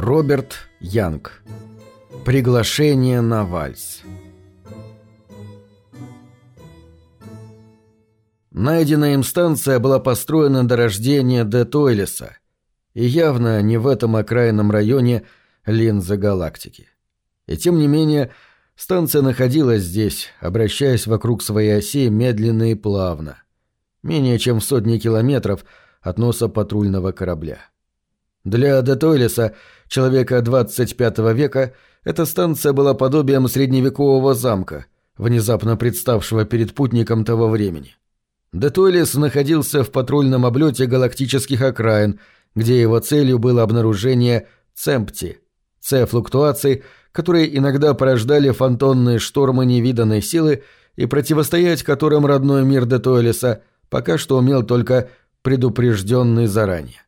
Роберт Янг. Приглашение на вальс. Найденная им станция была построена до рождения Де Тойлеса, и явно не в этом окраинном районе линзы галактики. И тем не менее, станция находилась здесь, обращаясь вокруг своей оси медленно и плавно, менее чем в сотни километров от носа патрульного корабля. Для Де Тойлеса, человека 25 века, эта станция была подобием средневекового замка, внезапно представшего перед путником того времени. Де Тойлес находился в патрульном облете галактических окраин, где его целью было обнаружение цемпти, С-флуктуаций, которые иногда порождали фантонные штормы невиданной силы и противостоять которым родной мир Де Тойлеса пока что умел только предупрежденный заранее.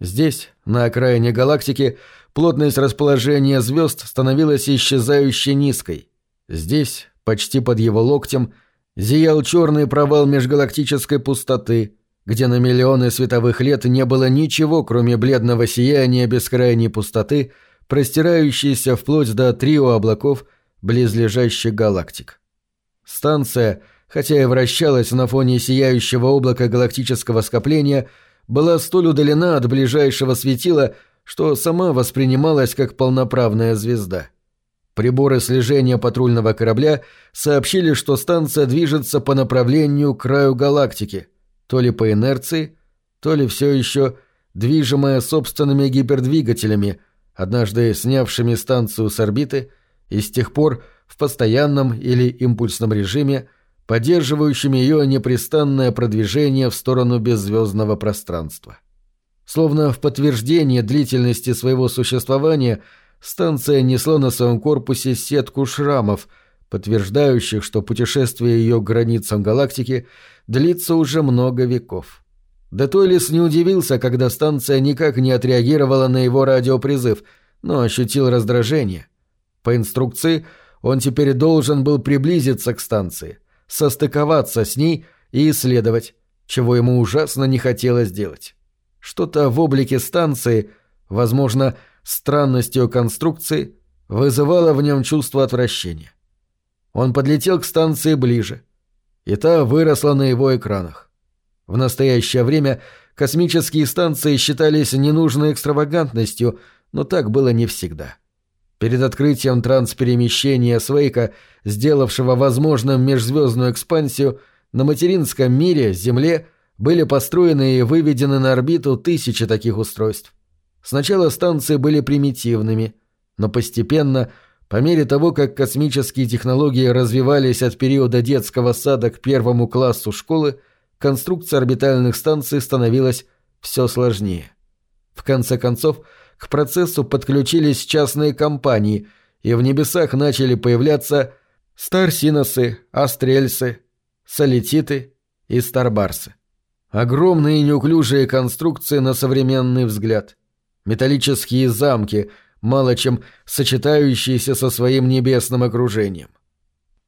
Здесь, на окраине галактики, плотность расположения звезд становилась исчезающе низкой. Здесь, почти под его локтем, зиял черный провал межгалактической пустоты, где на миллионы световых лет не было ничего, кроме бледного сияния бескрайней пустоты, простирающейся вплоть до трио облаков близлежащих галактик. Станция, хотя и вращалась на фоне сияющего облака галактического скопления, была столь удалена от ближайшего светила, что сама воспринималась как полноправная звезда. Приборы слежения патрульного корабля сообщили, что станция движется по направлению к краю галактики, то ли по инерции, то ли все еще движимая собственными гипердвигателями, однажды снявшими станцию с орбиты и с тех пор в постоянном или импульсном режиме поддерживающими ее непрестанное продвижение в сторону беззвездного пространства. Словно в подтверждение длительности своего существования, станция несла на своем корпусе сетку шрамов, подтверждающих, что путешествие ее к границам галактики длится уже много веков. Детойлис не удивился, когда станция никак не отреагировала на его радиопризыв, но ощутил раздражение. По инструкции он теперь должен был приблизиться к станции – состыковаться с ней и исследовать, чего ему ужасно не хотелось делать. Что-то в облике станции, возможно, странностью конструкции, вызывало в нем чувство отвращения. Он подлетел к станции ближе, и та выросла на его экранах. В настоящее время космические станции считались ненужной экстравагантностью, но так было не всегда. — Перед открытием трансперемещения Свейка, сделавшего возможным межзвездную экспансию, на материнском мире, Земле, были построены и выведены на орбиту тысячи таких устройств. Сначала станции были примитивными, но постепенно, по мере того, как космические технологии развивались от периода детского сада к первому классу школы, конструкция орбитальных станций становилась все сложнее. В конце концов, к процессу подключились частные компании, и в небесах начали появляться Старсиносы, Астрельсы, Солититы и Старбарсы. Огромные неуклюжие конструкции на современный взгляд. Металлические замки, мало чем сочетающиеся со своим небесным окружением.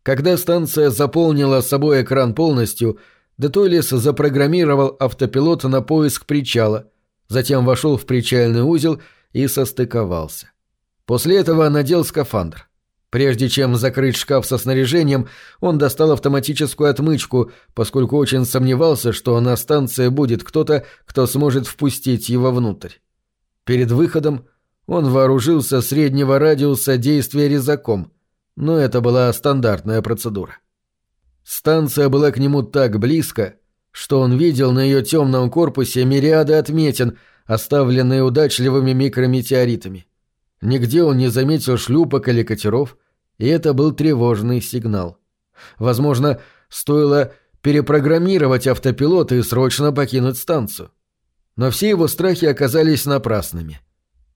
Когда станция заполнила собой экран полностью, Детойлис запрограммировал автопилот на поиск причала, затем вошел в причальный узел и состыковался. После этого надел скафандр. Прежде чем закрыть шкаф со снаряжением, он достал автоматическую отмычку, поскольку очень сомневался, что на станции будет кто-то, кто сможет впустить его внутрь. Перед выходом он вооружился среднего радиуса действия резаком, но это была стандартная процедура. Станция была к нему так близко, что он видел на ее темном корпусе мириады отметин — оставленные удачливыми микрометеоритами. Нигде он не заметил шлюпок или катеров, и это был тревожный сигнал. Возможно, стоило перепрограммировать автопилот и срочно покинуть станцию. Но все его страхи оказались напрасными.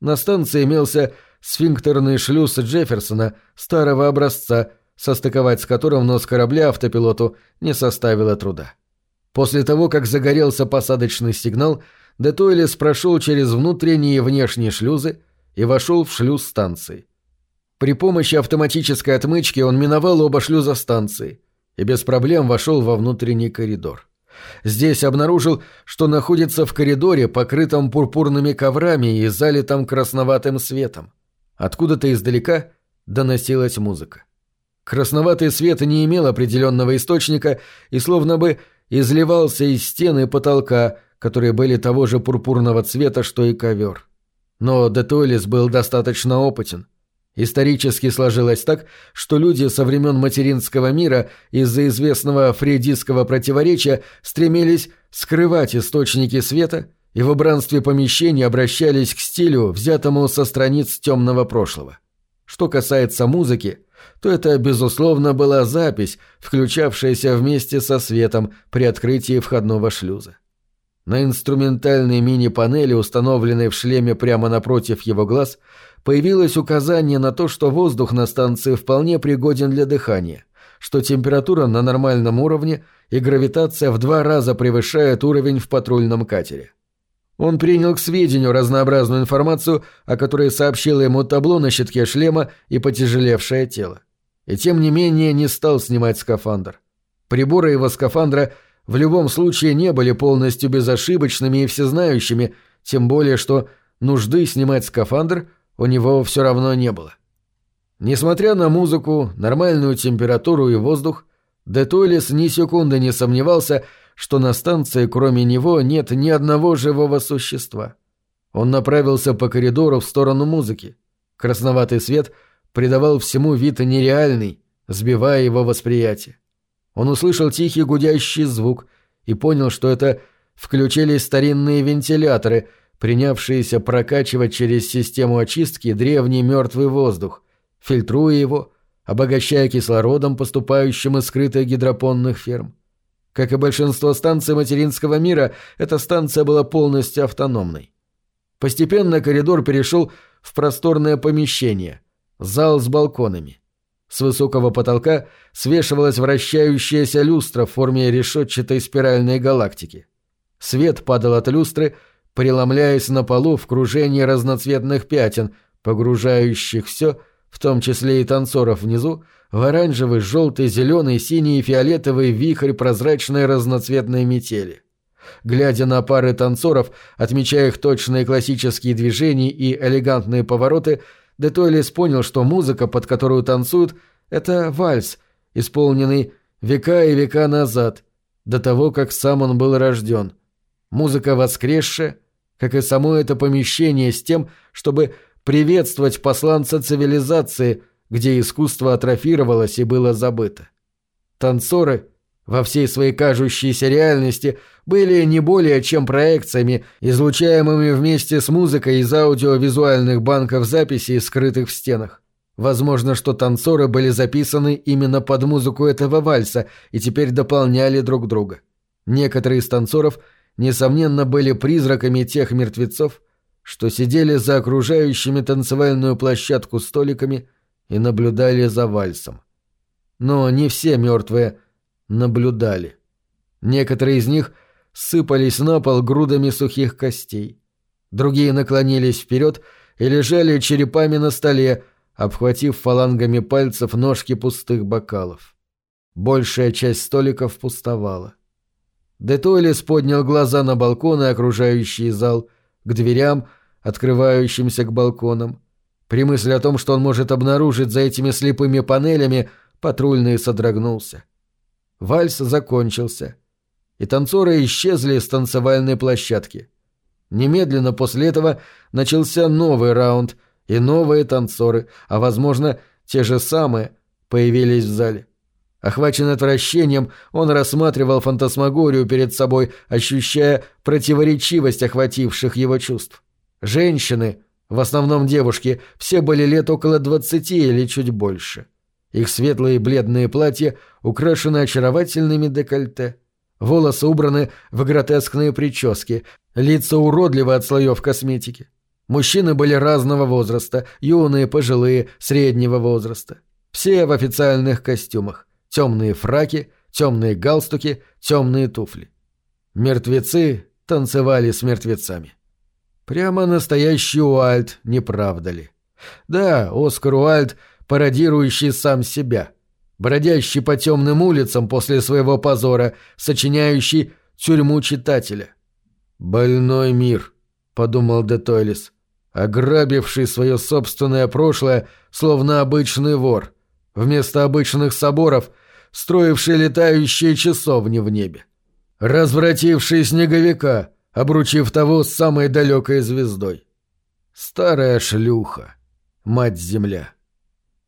На станции имелся сфинктерный шлюз Джефферсона старого образца, состыковать с которым нос корабля автопилоту не составило труда. После того, как загорелся посадочный сигнал, Де Тойлес прошел через внутренние и внешние шлюзы и вошел в шлюз станции. При помощи автоматической отмычки он миновал оба шлюза станции и без проблем вошел во внутренний коридор. Здесь обнаружил, что находится в коридоре, покрытом пурпурными коврами и залитом красноватым светом. Откуда-то издалека доносилась музыка. Красноватый свет не имел определенного источника и словно бы изливался из стены потолка, которые были того же пурпурного цвета, что и ковер. Но Детуэлис был достаточно опытен. Исторически сложилось так, что люди со времен материнского мира из-за известного фрейдистского противоречия стремились скрывать источники света и в убранстве помещений обращались к стилю, взятому со страниц темного прошлого. Что касается музыки, то это, безусловно, была запись, включавшаяся вместе со светом при открытии входного шлюза. На инструментальной мини-панели, установленной в шлеме прямо напротив его глаз, появилось указание на то, что воздух на станции вполне пригоден для дыхания, что температура на нормальном уровне и гравитация в два раза превышает уровень в патрульном катере. Он принял к сведению разнообразную информацию, о которой сообщило ему табло на щитке шлема и потяжелевшее тело. И тем не менее не стал снимать скафандр. Приборы его скафандра в любом случае не были полностью безошибочными и всезнающими, тем более что нужды снимать скафандр у него все равно не было. Несмотря на музыку, нормальную температуру и воздух, Детуэлис ни секунды не сомневался, что на станции кроме него нет ни одного живого существа. Он направился по коридору в сторону музыки. Красноватый свет придавал всему вид нереальный, сбивая его восприятие. Он услышал тихий гудящий звук и понял, что это включились старинные вентиляторы, принявшиеся прокачивать через систему очистки древний мертвый воздух, фильтруя его, обогащая кислородом, поступающим из скрытых гидропонных ферм. Как и большинство станций материнского мира, эта станция была полностью автономной. Постепенно коридор перешел в просторное помещение, зал с балконами. С высокого потолка свешивалась вращающаяся люстра в форме решетчатой спиральной галактики. Свет падал от люстры, преломляясь на полу в кружении разноцветных пятен, погружающих все, в том числе и танцоров внизу, в оранжевый, желтый, зеленый, синий и фиолетовый вихрь прозрачной разноцветной метели. Глядя на пары танцоров, отмечая их точные классические движения и элегантные повороты, Детойлис понял, что музыка, под которую танцуют, это вальс, исполненный века и века назад, до того, как сам он был рожден. Музыка воскресшая, как и само это помещение с тем, чтобы приветствовать посланца цивилизации, где искусство атрофировалось и было забыто. Танцоры — во всей своей кажущейся реальности были не более чем проекциями, излучаемыми вместе с музыкой из аудиовизуальных банков записей, скрытых в стенах. Возможно, что танцоры были записаны именно под музыку этого вальса и теперь дополняли друг друга. Некоторые из танцоров, несомненно, были призраками тех мертвецов, что сидели за окружающими танцевальную площадку столиками и наблюдали за вальсом. Но не все мертвые – наблюдали. Некоторые из них сыпались на пол грудами сухих костей. Другие наклонились вперед и лежали черепами на столе, обхватив фалангами пальцев ножки пустых бокалов. Большая часть столиков пустовала. Детойлис поднял глаза на балкон и окружающий зал, к дверям, открывающимся к балконам. При мысли о том, что он может обнаружить за этими слепыми панелями, патрульный содрогнулся. Вальс закончился, и танцоры исчезли с танцевальной площадки. Немедленно после этого начался новый раунд, и новые танцоры, а, возможно, те же самые, появились в зале. Охваченный отвращением, он рассматривал фантасмагорию перед собой, ощущая противоречивость охвативших его чувств. Женщины, в основном девушки, все были лет около двадцати или чуть больше. Их светлые бледные платья украшены очаровательными декольте. Волосы убраны в гротескные прически, лица уродливы от слоев косметики. Мужчины были разного возраста, юные, пожилые, среднего возраста. Все в официальных костюмах. Темные фраки, темные галстуки, темные туфли. Мертвецы танцевали с мертвецами. Прямо настоящий Уальд, не правда ли? Да, Оскар Уальд — пародирующий сам себя, бродящий по темным улицам после своего позора, сочиняющий тюрьму читателя. «Больной мир», — подумал де Тойлис, ограбивший свое собственное прошлое, словно обычный вор, вместо обычных соборов, строивший летающие часовни в небе, развративший снеговика, обручив того с самой далекой звездой. Старая шлюха, мать-земля.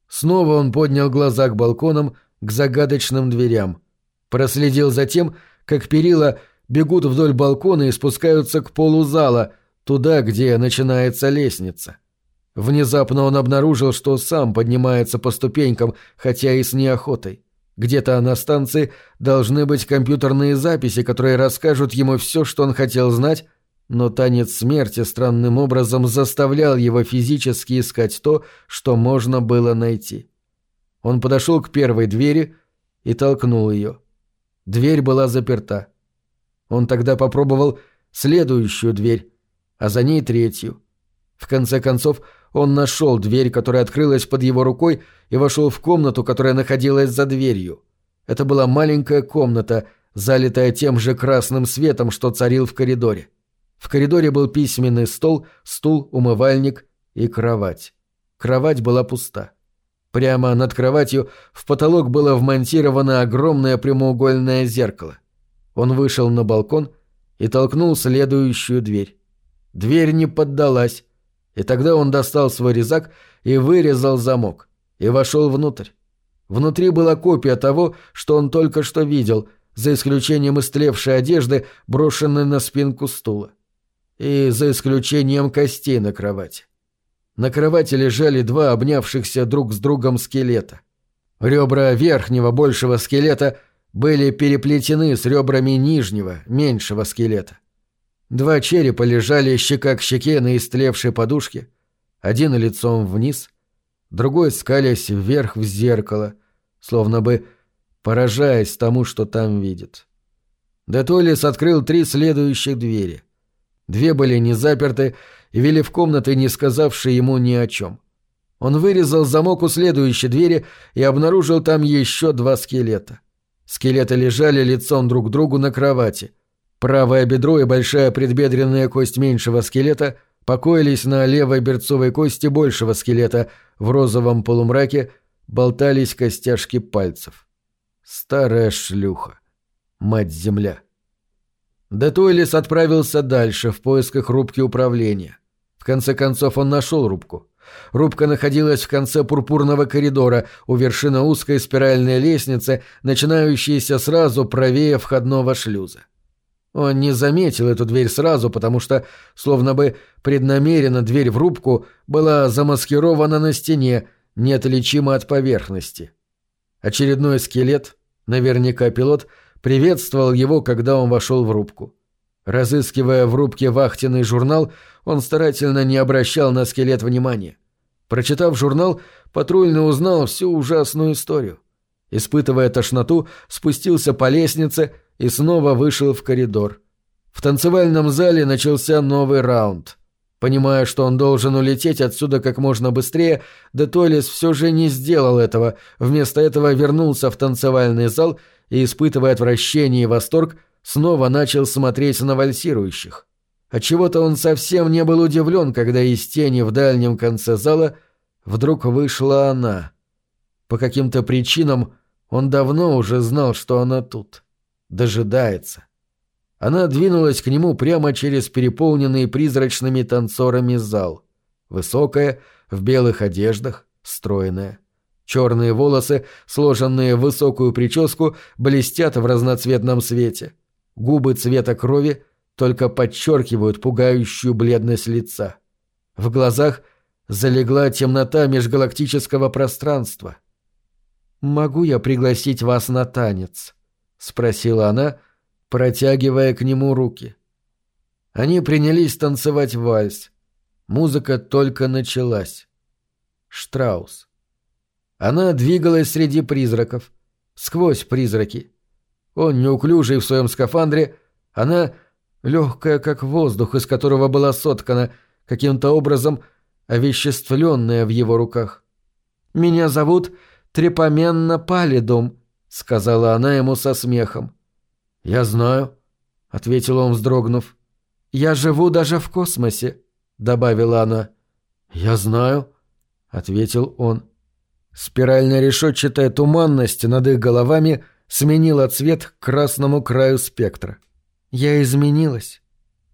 Снова он поднял глаза к балконам, к загадочным дверям. Проследил за тем, как перила бегут вдоль балкона и спускаются к полу зала, туда, где начинается лестница. Внезапно он обнаружил, что сам поднимается по ступенькам, хотя и с неохотой. Где-то на станции должны быть компьютерные записи, которые расскажут ему все, что он хотел знать, но танец смерти странным образом заставлял его физически искать то, что можно было найти. Он подошел к первой двери и толкнул ее. Дверь была заперта. Он тогда попробовал следующую дверь, а за ней третью. В конце концов, он нашел дверь, которая открылась под его рукой, и вошел в комнату, которая находилась за дверью. Это была маленькая комната, залитая тем же красным светом, что царил в коридоре. В коридоре был письменный стол, стул, умывальник и кровать. Кровать была пуста. Прямо над кроватью в потолок было вмонтировано огромное прямоугольное зеркало. Он вышел на балкон и толкнул следующую дверь. Дверь не поддалась, и тогда он достал свой резак и вырезал замок, и вошел внутрь. Внутри была копия того, что он только что видел, за исключением истлевшей одежды, брошенной на спинку стула. И за исключением костей на кровати. На кровати лежали два обнявшихся друг с другом скелета. Ребра верхнего большего скелета были переплетены с ребрами нижнего, меньшего скелета. Два черепа лежали щека к щеке на истлевшей подушке, один лицом вниз, другой скалясь вверх в зеркало, словно бы поражаясь тому, что там видит. Детолис открыл три следующих двери. Две были не заперты и вели в комнаты, не сказавшие ему ни о чем. Он вырезал замок у следующей двери и обнаружил там еще два скелета. Скелеты лежали лицом друг к другу на кровати. Правое бедро и большая предбедренная кость меньшего скелета покоились на левой берцовой кости большего скелета, в розовом полумраке болтались костяшки пальцев. Старая шлюха. Мать-земля. Детойлис отправился дальше в поисках рубки управления. В конце концов он нашел рубку. Рубка находилась в конце пурпурного коридора, у вершины узкой спиральной лестницы, начинающейся сразу правее входного шлюза. Он не заметил эту дверь сразу, потому что, словно бы преднамеренно, дверь в рубку была замаскирована на стене, неотличима от поверхности. Очередной скелет, наверняка пилот, приветствовал его, когда он вошел в рубку. Разыскивая в рубке вахтенный журнал, он старательно не обращал на скелет внимания. Прочитав журнал, патрульный узнал всю ужасную историю. Испытывая тошноту, спустился по лестнице и снова вышел в коридор. В танцевальном зале начался новый раунд. Понимая, что он должен улететь отсюда как можно быстрее, Детолис все же не сделал этого, вместо этого вернулся в танцевальный зал и, испытывая отвращение и восторг, снова начал смотреть на вальсирующих. Отчего-то он совсем не был удивлен, когда из тени в дальнем конце зала вдруг вышла она. По каким-то причинам он давно уже знал, что она тут. Дожидается. Она двинулась к нему прямо через переполненный призрачными танцорами зал. Высокая, в белых одеждах, стройная. Черные волосы, сложенные в высокую прическу, блестят в разноцветном свете. Губы цвета крови только подчеркивают пугающую бледность лица. В глазах залегла темнота межгалактического пространства. «Могу я пригласить вас на танец?» — спросила она, протягивая к нему руки. Они принялись танцевать вальс. Музыка только началась. Штраус. Она двигалась среди призраков, сквозь призраки. Он неуклюжий в своем скафандре, она легкая, как воздух, из которого была соткана, каким-то образом овеществленная в его руках. «Меня зовут Трепоменна Палидум», — сказала она ему со смехом. «Я знаю». ответил он, вздрогнув. «Я живу даже в космосе», — добавила она. «Я знаю», — ответил он. Спиральная решетчатая туманность над их головами сменила цвет к красному краю спектра. «Я изменилась.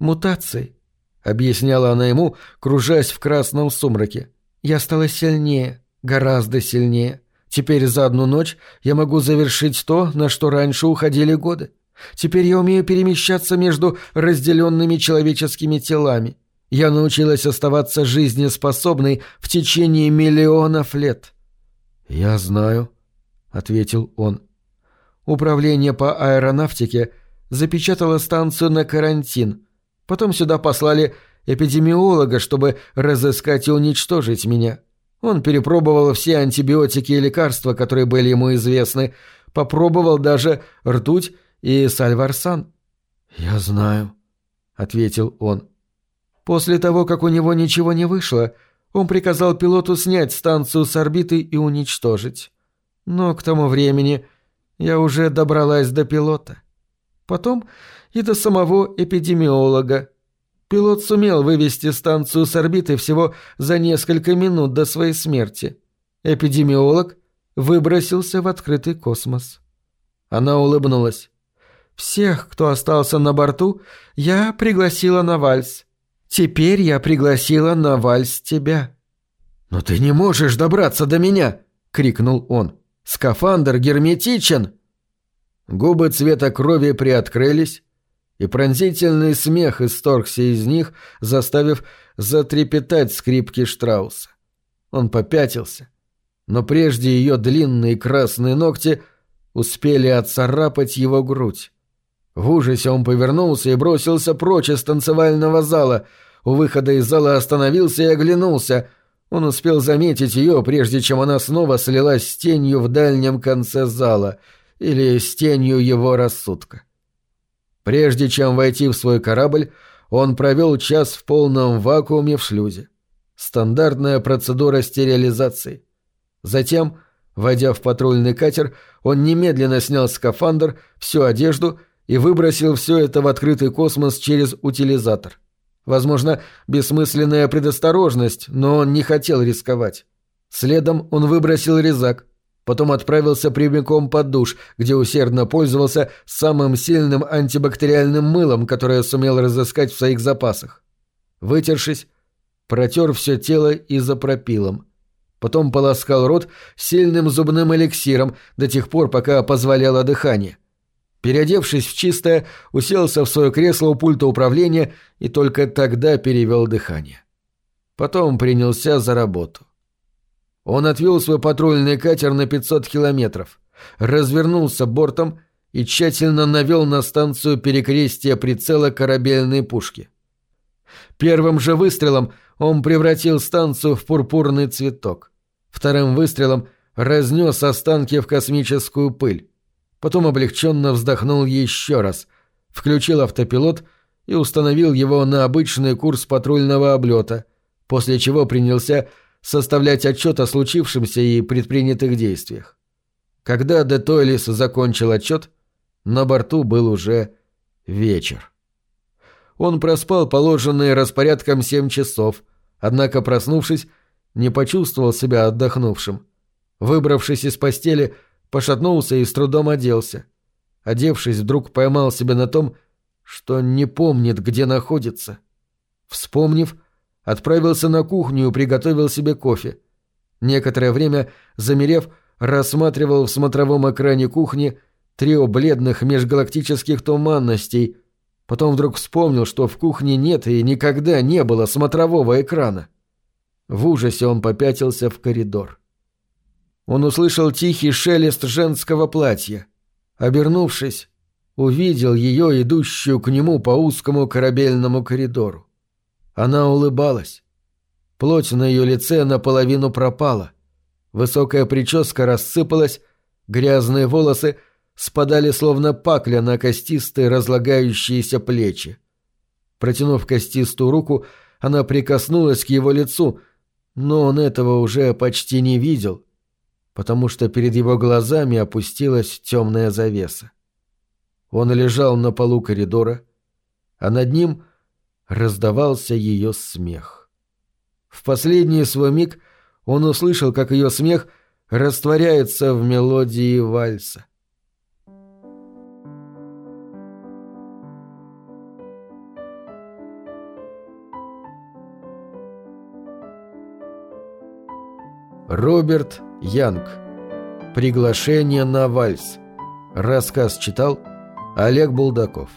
Мутацией», — объясняла она ему, кружась в красном сумраке. «Я стала сильнее, гораздо сильнее. Теперь за одну ночь я могу завершить то, на что раньше уходили годы. Теперь я умею перемещаться между разделенными человеческими телами. Я научилась оставаться жизнеспособной в течение миллионов лет. «Я знаю», — ответил он. Управление по аэронавтике запечатало станцию на карантин. Потом сюда послали эпидемиолога, чтобы разыскать и уничтожить меня. Он перепробовал все антибиотики и лекарства, которые были ему известны, попробовал даже ртуть и сальварсан. «Я знаю», — ответил он. После того, как у него ничего не вышло, он приказал пилоту снять станцию с орбиты и уничтожить. Но к тому времени я уже добралась до пилота. Потом и до самого эпидемиолога. Пилот сумел вывести станцию с орбиты всего за несколько минут до своей смерти. Эпидемиолог выбросился в открытый космос. Она улыбнулась. Всех, кто остался на борту, я пригласила на вальс. Теперь я пригласила на вальс тебя». «Но ты не можешь добраться до меня!» — крикнул он. «Скафандр герметичен!» Губы цвета крови приоткрылись, и пронзительный смех исторгся из них, заставив затрепетать скрипки Штрауса. Он попятился, но прежде ее длинные красные ногти успели отцарапать его грудь. В ужасе он повернулся и бросился прочь из танцевального зала. У выхода из зала остановился и оглянулся. Он успел заметить ее, прежде чем она снова слилась с тенью в дальнем конце зала. Или с тенью его рассудка. Прежде чем войти в свой корабль, он провел час в полном вакууме в шлюзе. Стандартная процедура стерилизации. Затем, войдя в патрульный катер, он немедленно снял скафандр, всю одежду — и выбросил все это в открытый космос через утилизатор. Возможно, бессмысленная предосторожность, но он не хотел рисковать. Следом он выбросил резак, потом отправился прямиком под душ, где усердно пользовался самым сильным антибактериальным мылом, которое сумел разыскать в своих запасах. Вытершись, протер все тело изопропилом. Потом полоскал рот сильным зубным эликсиром до тех пор, пока позволяло дыхание. Переодевшись в чистое, уселся в свое кресло у пульта управления и только тогда перевел дыхание. Потом принялся за работу. Он отвел свой патрульный катер на 500 километров, развернулся бортом и тщательно навел на станцию перекрестия прицела корабельной пушки. Первым же выстрелом он превратил станцию в пурпурный цветок. Вторым выстрелом разнес останки в космическую пыль. Потом облегченно вздохнул еще раз, включил автопилот и установил его на обычный курс патрульного облета, после чего принялся составлять отчет о случившемся и предпринятых действиях. Когда Де Тойлис закончил отчет, на борту был уже вечер. Он проспал положенные распорядком семь часов, однако, проснувшись, не почувствовал себя отдохнувшим. Выбравшись из постели, пошатнулся и с трудом оделся. Одевшись, вдруг поймал себя на том, что не помнит, где находится. Вспомнив, отправился на кухню и приготовил себе кофе. Некоторое время, замерев, рассматривал в смотровом экране кухни трио бледных межгалактических туманностей, потом вдруг вспомнил, что в кухне нет и никогда не было смотрового экрана. В ужасе он попятился в коридор. Он услышал тихий шелест женского платья. Обернувшись, увидел ее, идущую к нему по узкому корабельному коридору. Она улыбалась. Плоть на ее лице наполовину пропала. Высокая прическа рассыпалась, грязные волосы спадали словно пакля на костистые разлагающиеся плечи. Протянув костистую руку, она прикоснулась к его лицу, но он этого уже почти не видел — потому что перед его глазами опустилась темная завеса. Он лежал на полу коридора, а над ним раздавался ее смех. В последний свой миг он услышал, как ее смех растворяется в мелодии вальса. Роберт Янг. Приглашение на вальс. Рассказ читал Олег Булдаков.